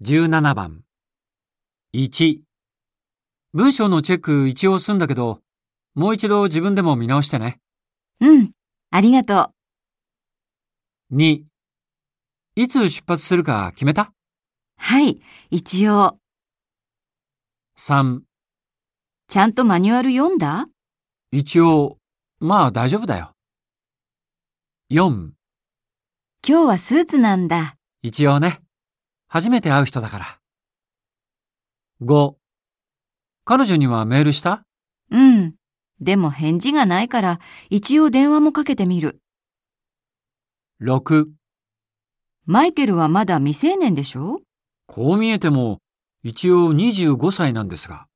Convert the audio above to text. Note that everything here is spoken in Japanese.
17番。1。文章のチェック一応済んだけど、もう一度自分でも見直してね。うん、ありがとう。2。いつ出発するか決めた？はい、一応。?3。ちゃんとマニュアル読んだ？一応、まあ大丈夫だよ。4。今日はスーツなんだ。一応ね。初めて会う人だから。5。彼女にはメールした？うん。でも返事がないから、一応電話もかけてみる。?6。マイケルはまだ未成年でしょ？こう見えても、一応25歳なんですが。